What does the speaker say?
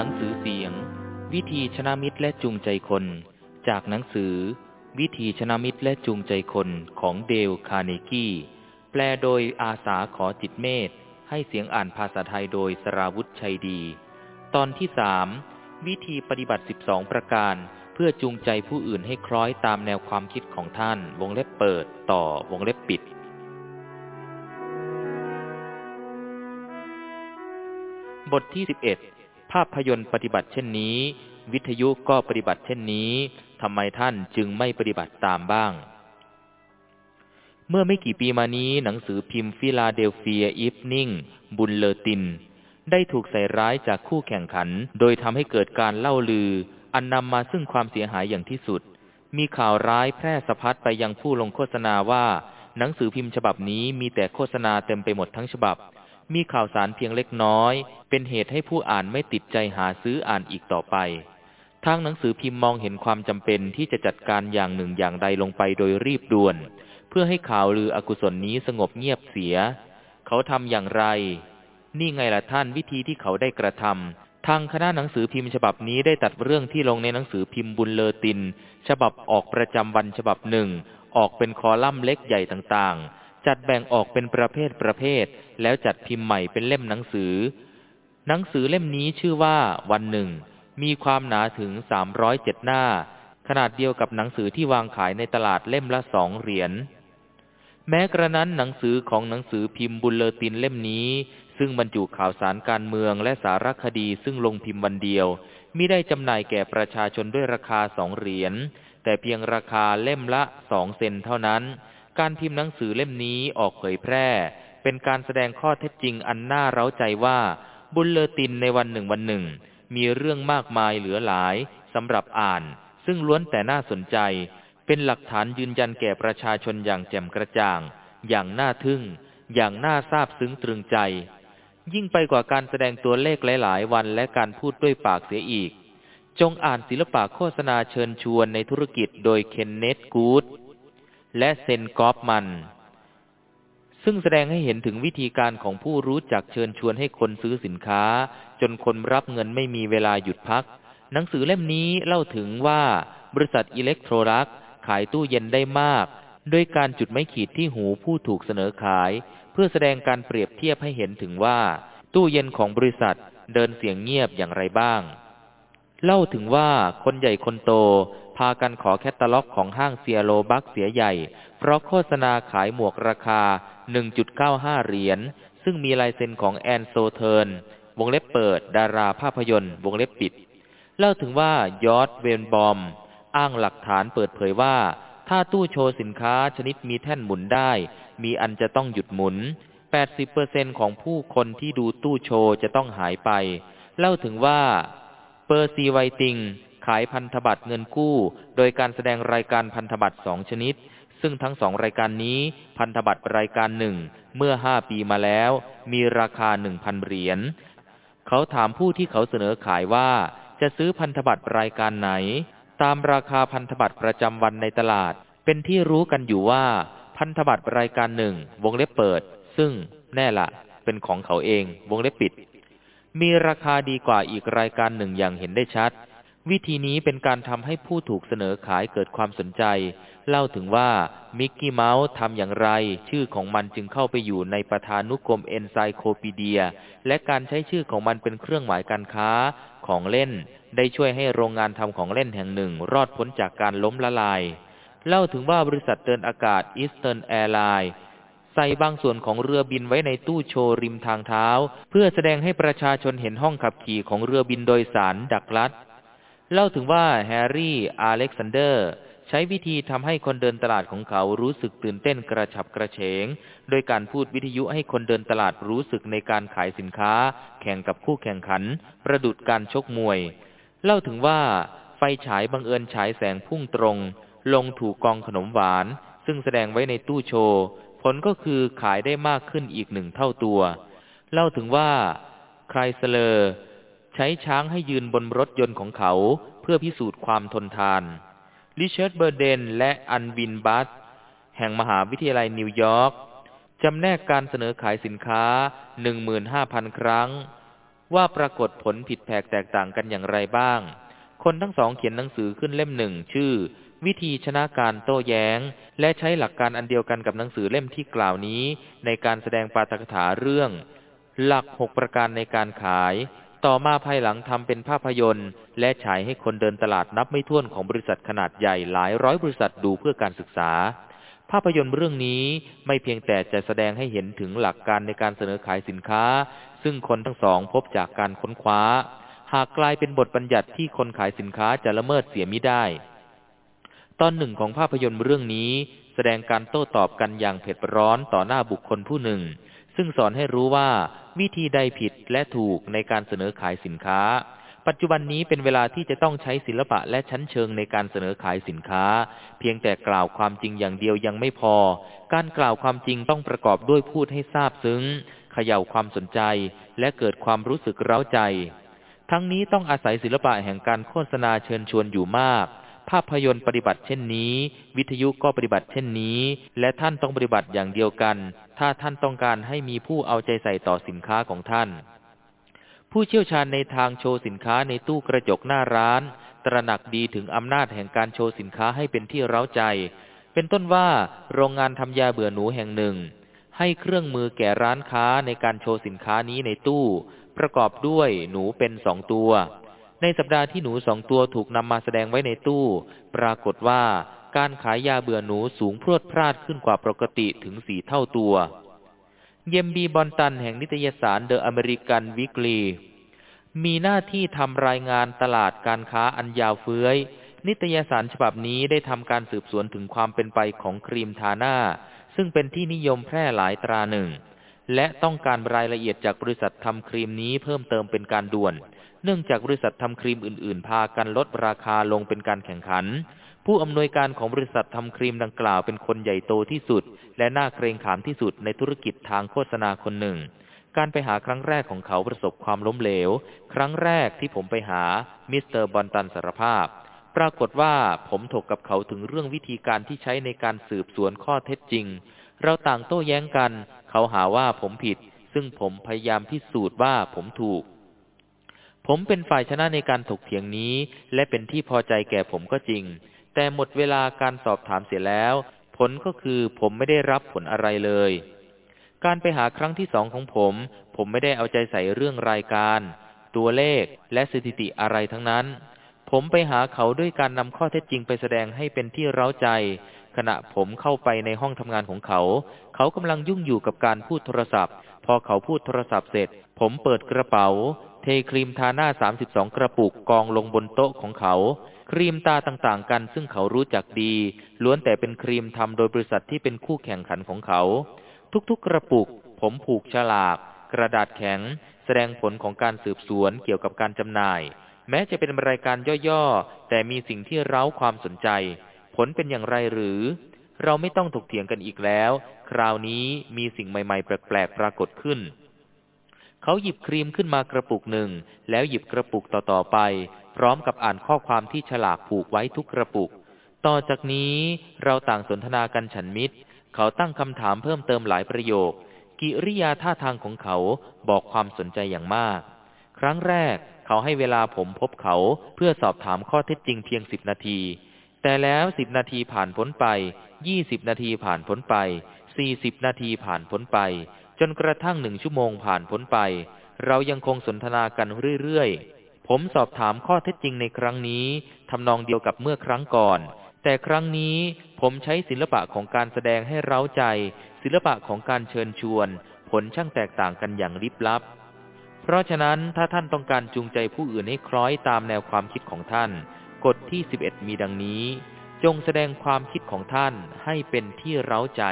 หนังสือเสียง วิธีชนะมิตรและจูงใจคน จากหนังสือ วิธีชนะมิตรและจูงใจคนของเดลคาร์เนกี้ แปลโดยอาสาขอจิตเมธให้เสียงอ่านภาษาไทยโดยสราวุธชัยดี ตอนที่สามวิธีปฏิบัติ 12 ประการ เพื่อจูงใจผู้อื่นให้คล้อยตามแนวความคิดของท่าน วงเล็บเปิดต่อวงเล็บปิด บทที่ 11 ภาพยนตร์ปฏิบัติเช่นนี้ วิทยุก็ปฏิบัติเช่นนี้ทำไมท่านจึงไม่ปฏิบัติตามบ้าง เมื่อไม่กี่ปีมานี้หนังสือพิมพ์ฟิลาเดลเฟียอีฟนิ่งบุลเลติน ได้ถูกใส่ร้ายจากคู่แข่งขัน โดยทำให้เกิดการเล่าลือ อันนำมาซึ่งความเสียหายอย่างที่สุด มีข่าวร้ายแพร่สะพัดไปยังผู้ลงโฆษณาว่า หนังสือพิมพ์ฉบับนี้มีแต่โฆษณาเต็มไปหมดทั้งฉบับ มีข่าวสารเพียงเล็กน้อย เป็นเหตุให้ผู้อ่านไม่ติดใจหาซื้ออ่านอีกต่อไป ทางหนังสือพิมพ์มองเห็นความจำเป็นที่จะจัดการอย่างหนึ่งอย่างใดลงไปโดยรีบด่วน เพื่อให้ข่าวลืออกุศลนี้สงบเงียบเสีย เขาทำอย่างไร นี่ไงล่ะท่านวิธีที่เขาได้กระทำทางคณะหนังสือพิมพ์ฉบับนี้ได้ตัดเรื่องที่ลงในหนังสือพิมพ์บุญเลอติน ฉบับออกประจำวันฉบับหนึ่ง ออกเป็นคอลัมน์เล็กใหญ่ต่างๆ จัดแบ่งออกเป็นประเภทประเภท แล้วจัดพิมพ์ใหม่เป็นเล่มหนังสือ หนังสือเล่มนี้ชื่อว่าวันหนึ่ง มีความหนาถึงสามร้อยเจ็ดหน้า ขนาดเดียวกับหนังสือที่วางขายในตลาดเล่มละสองเหรียญแม้กระนั้นหนังสือของหนังสือพิมพ์บุลเลตินเล่มนี้ ซึ่งบรรจุข่าวสารการเมืองและสารคดีซึ่งลงพิมพ์วันเดียวมิได้จำหน่ายแก่ประชาชนด้วยราคาสองเหรียญแต่เพียงราคาเล่มละสองเซนเท่านั้น การพิมพ์หนังสือเล่มนี้ออกเผยแพร่ เป็นการแสดงข้อเท็จจริงอันน่าเร้าใจว่าบุลเลตินในวันหนึ่งวันหนึ่ง มีเรื่องมากมายเหลือหลายสำหรับอ่าน ซึ่งล้วนแต่น่าสนใจ เป็นหลักฐานยืนยันแก่ประชาชนอย่างแจ่มกระจ่าง อย่างน่าทึ่ง อย่างน่าซาบซึ้งตรึงใจ ยิ่งไปกว่าการแสดงตัวเลขหลาย ๆ วันและการพูดด้วยปากเสียอีก จงอ่านศิลปะโฆษณาเชิญชวนในธุรกิจโดยเคนเนตกูด และเซนกอฟมัน ซึ่งแสดงให้เห็นถึงวิธีการของผู้รู้จักเชิญชวนให้คนซื้อสินค้า จนคนรับเงินไม่มีเวลาหยุดพัก หนังสือเล่มนี้เล่าถึงว่าบริษัทอิเล็กโทรลักขายตู้เย็นได้มาก ด้วยการจุดไม้ขีดที่หูผู้ถูกเสนอขาย เพื่อแสดงการเปรียบเทียบให้เห็นถึงว่า ตู้เย็นของบริษัทเดินเสียงเงียบอย่างไรบ้าง เล่าถึงว่าคนใหญ่คนโต พากันขอแคตตาล็อกของห้าง Sears Roebuck เสียใหญ่ เพราะโฆษณาขายหมวกราคา 1.95 เหรียญ ซึ่งมีลายเซ็นของแอนโซเทิร์น วงเล็บเปิด ดาราภาพยนตร์ วงเล็บปิด เล่าถึงว่ายอร์ดเวนบอม อ้างหลักฐานเปิดเผยว่า ถ้าตู้โชว์สินค้าชนิดมีแท่นหมุนได้ มีอันจะต้องหยุดหมุน 80%ของผู้คนที่ดูตู้โชว์จะต้องหายไป เล่าถึงว่าเปอร์ซีไวติง ขายพันธบัตรเงินกู้ โดยการแสดงรายการพันธบัตรสองชนิด ซึ่งทั้งสองรายการนี้พันธบัตรรายการหนึ่งเมื่อห้าปีมาแล้ว มีราคาหนึ่งพันเหรียญ เขาถามผู้ที่เขาเสนอขายว่า จะซื้อพันธบัตรรายการไหน ตามราคาพันธบัตรประจำวันในตลาด เป็นที่รู้กันอยู่ว่า พันธบัตรรายการหนึ่งวงเล็บเปิด ซึ่งแน่ละเป็นของเขาเองวงเล็บปิดมีราคาดีกว่าอีกรายการหนึ่งอย่างเห็นได้ชัด วิธีนี้เป็นการทำให้ผู้ถูกเสนอขายเกิดความสนใจ เล่าถึงว่ามิกกี้เมาส์ทำอย่างไร ชื่อของมันจึงเข้าไปอยู่ในประธานุกรมเอนไซโคปีเดีย และการใช้ชื่อของมันเป็นเครื่องหมายการค้าของเล่น ได้ช่วยให้โรงงานทำของเล่นแห่งหนึ่ง รอดพ้นจากการล้มละลาย เล่าถึงว่าบริษัทเดินอากาศ Eastern Airlines ใส่บางส่วนของเรือบินไว้ในตู้โชว์ริมทางเท้า เพื่อแสดงให้ประชาชนเห็นห้องขับขี่ของเรือบินโดยสารดักลาส เล่าถึงว่าแฮร์รี่อเล็กซานเดอร์ ใช้วิธีทำให้คนเดินตลาดของเขารู้สึกตื่นเต้นกระฉับกระเฉง โดยการพูดวิทยุให้คนเดินตลาดรู้สึกในการขายสินค้า แข่งกับคู่แข่งขัน ประดุจการชกมวย เล่าถึงว่าไฟฉายบังเอิญฉายแสงพุ่งตรง ลงถูกกองขนมหวาน ซึ่งแสดงไว้ในตู้โชว์ ผลก็คือขายได้มากขึ้นอีกหนึ่งเท่าตัว เล่าถึงว่า Chrysler ใช้ช้างให้ยืนบนรถยนต์ของเขาเพื่อพิสูจน์ความทนทาน ริชาร์ดเบอร์เดนและอัลวินบัส แห่งมหาวิทยาลัยนิวยอร์กจำแนกการเสนอขายสินค้า 15,000 ครั้ง ว่าปรากฏผลผิดแผกแตกต่างกันอย่างไรบ้าง คนทั้งสองเขียนหนังสือขึ้นเล่มหนึ่งชื่อ วิธีชนะการโต้แย้ง และใช้หลักการอันเดียวกันกับหนังสือเล่มที่กล่าวนี้ ในการแสดงปาฐกถาเรื่อง หลักหกประการในการขาย ต่อมาภายหลังทำเป็นภาพยนตร์ และฉายให้คนเดินตลาดนับไม่ถ้วนของบริษัทขนาดใหญ่หลายร้อยบริษัทดูเพื่อการศึกษา ภาพยนตร์เรื่องนี้ไม่เพียงแต่จะแสดงให้เห็นถึงหลักการในการเสนอขายสินค้า ซึ่งคนทั้งสองพบจากการค้นคว้า หากกลายเป็นบทบัญญัติที่คนขายสินค้าจะละเมิดเสียมิได้ ตอนหนึ่งของภาพยนตร์เรื่องนี้แสดงการโต้ตอบกันอย่างเผ็ดร้อนต่อหน้าบุคคลผู้หนึ่ง ซึ่งสอนให้รู้ว่า วิธีใดผิดและถูกในการเสนอขายสินค้า ปัจจุบันนี้เป็นเวลาที่จะต้องใช้ศิลปะและชั้นเชิงในการเสนอขายสินค้า เพียงแต่กล่าวความจริงอย่างเดียวยังไม่พอ การกล่าวความจริงต้องประกอบด้วยพูดให้ทราบซึ้งเขย่าความสนใจ และเกิดความรู้สึกเร้าใจ ทั้งนี้ต้องอาศัยศิลปะแห่งการโฆษณาเชิญชวนอยู่มาก ภาพยนตร์ปฏิบัติเช่นนี้ วิทยุก็ปฏิบัติเช่นนี้ และท่านต้องปฏิบัติอย่างเดียวกัน ถ้าท่านต้องการให้มีผู้เอาใจใส่ต่อสินค้าของท่าน ผู้เชี่ยวชาญในทางโชว์สินค้าในตู้กระจกหน้าร้าน ตระหนักดีถึงอำนาจแห่งการโชว์สินค้าให้เป็นที่เร้าใจ เป็นต้นว่าโรงงานทำยาเบื่อหนูแห่งหนึ่ง ให้เครื่องมือแก่ร้านค้าในการโชว์สินค้านี้ในตู้ ประกอบด้วยหนูเป็นสองตัว ในสัปดาห์ที่หนูสองตัวถูกนำมาแสดงไว้ในตู้ ปรากฏว่าการขายยาเบื่อหนูสูงพรวดพราดขึ้นกว่าปกติถึงสี่เท่าตัว เยมบีบอนตันแห่งนิตยสารเดอะอเมริกันวิกลีมีหน้าที่ทำรายงานตลาดการค้าอันยาวเฟื้อย นิตยสารฉบับนี้ได้ทำการสืบสวนถึงความเป็นไปของครีมทาหน้า ซึ่งเป็นที่นิยมแพร่หลายตราหนึ่ง และต้องการรายละเอียดจากบริษัททำครีมนี้เพิ่มเติมเป็นการด่วน นื่องจากบริษัททำครีมอื่น ๆ พากันลดราคาลงเป็นการแข่งขัน ผู้อำนวยการของบริษัททำครีมดังกล่าวเป็นคนใหญ่โตที่สุด และน่าเกรงขามที่สุดในธุรกิจทางโฆษณาคนหนึ่ง การไปหาครั้งแรกของเขาประสบความล้มเหลว ครั้งแรกที่ผมไปหามิสเตอร์บอนตันสารภาพ ปรากฏว่าผมถกกับเขาถึงเรื่องวิธีการที่ใช้ในการสืบสวนข้อเท็จจริง เราต่างโต้แย้งกัน เขาหาว่าผมผิด ซึ่งผมพยายามพิสูจน์ว่าผมถูก ผมเป็นฝ่ายชนะในการถกเถียงนี้ และเป็นที่พอใจแก่ผมก็จริง แต่หมดเวลาการสอบถามเสียแล้ว ผลก็คือผมไม่ได้รับผลอะไรเลย การไปหาครั้งที่สองของผม ผมไม่ได้เอาใจใส่เรื่องรายการ ตัวเลขและสถิติอะไรทั้งนั้น ผมไปหาเขาด้วยการนำข้อเท็จจริงไปแสดงให้เป็นที่เร้าใจ ขณะผมเข้าไปในห้องทำงานของเขา เขากำลังยุ่งอยู่กับการพูดโทรศัพท์ พอเขาพูดโทรศัพท์เสร็จ ผมเปิดกระเป๋า ครีมทาหน้าสามสิบสองกระปุกกองลงบนโต๊ะของเขา ครีมตาต่างๆ กันซึ่งเขารู้จักดี ล้วนแต่เป็นครีมทำโดยบริษัทที่เป็นคู่แข่งขันของเขา ทุกๆกระปุก ผมผูกฉลาก กระดาษแข็ง แสดงผลของการสืบสวนเกี่ยวกับการจำหน่าย แม้จะเป็นรายการย่อๆ แต่มีสิ่งที่เร้าความสนใจ ผลเป็นอย่างไรหรือ เราไม่ต้องถกเถียงกันอีกแล้ว คราวนี้มีสิ่งใหม่ๆ แปลกๆ ปรากฏขึ้น เขาหยิบครีมขึ้นมากระปุกหนึ่ง แล้วหยิบกระปุกต่อๆไป พร้อมกับอ่านข้อความที่ฉลากผูกไว้ทุกกระปุก ต่อจากนี้เราต่างสนทนากันฉันมิตร เขาตั้งคำถามเพิ่มเติมหลายประโยค กิริยาท่าทางของเขาบอกความสนใจอย่างมาก ครั้งแรกเขาให้เวลาผมพบเขาเพื่อสอบถามข้อเท็จจริงเพียงสิบนาที แต่แล้วสิบนาทีผ่านพ้นไปยี่สิบนาทีผ่านพ้นไปสี่สิบนาทีผ่านพ้นไป จนกระทั่งหนึ่งชั่วโมงผ่านพ้นไป เรายังคงสนทนากันเรื่อยๆ ผมสอบถามข้อเท็จจริงในครั้งนี้ทำนองเดียวกับเมื่อครั้งก่อน แต่ครั้งนี้ผมใช้ศิลปะของการแสดงให้เร้าใจ ศิลปะของการเชิญชวน ผลช่างแตกต่างกันอย่างลิบลับ เพราะฉะนั้นถ้าท่านต้องการจูงใจผู้อื่นให้คล้อยตามแนวความคิดของท่าน กฎที่ 11 มีดังนี้ จงแสดงความคิดของท่านให้เป็นที่เร้าใจ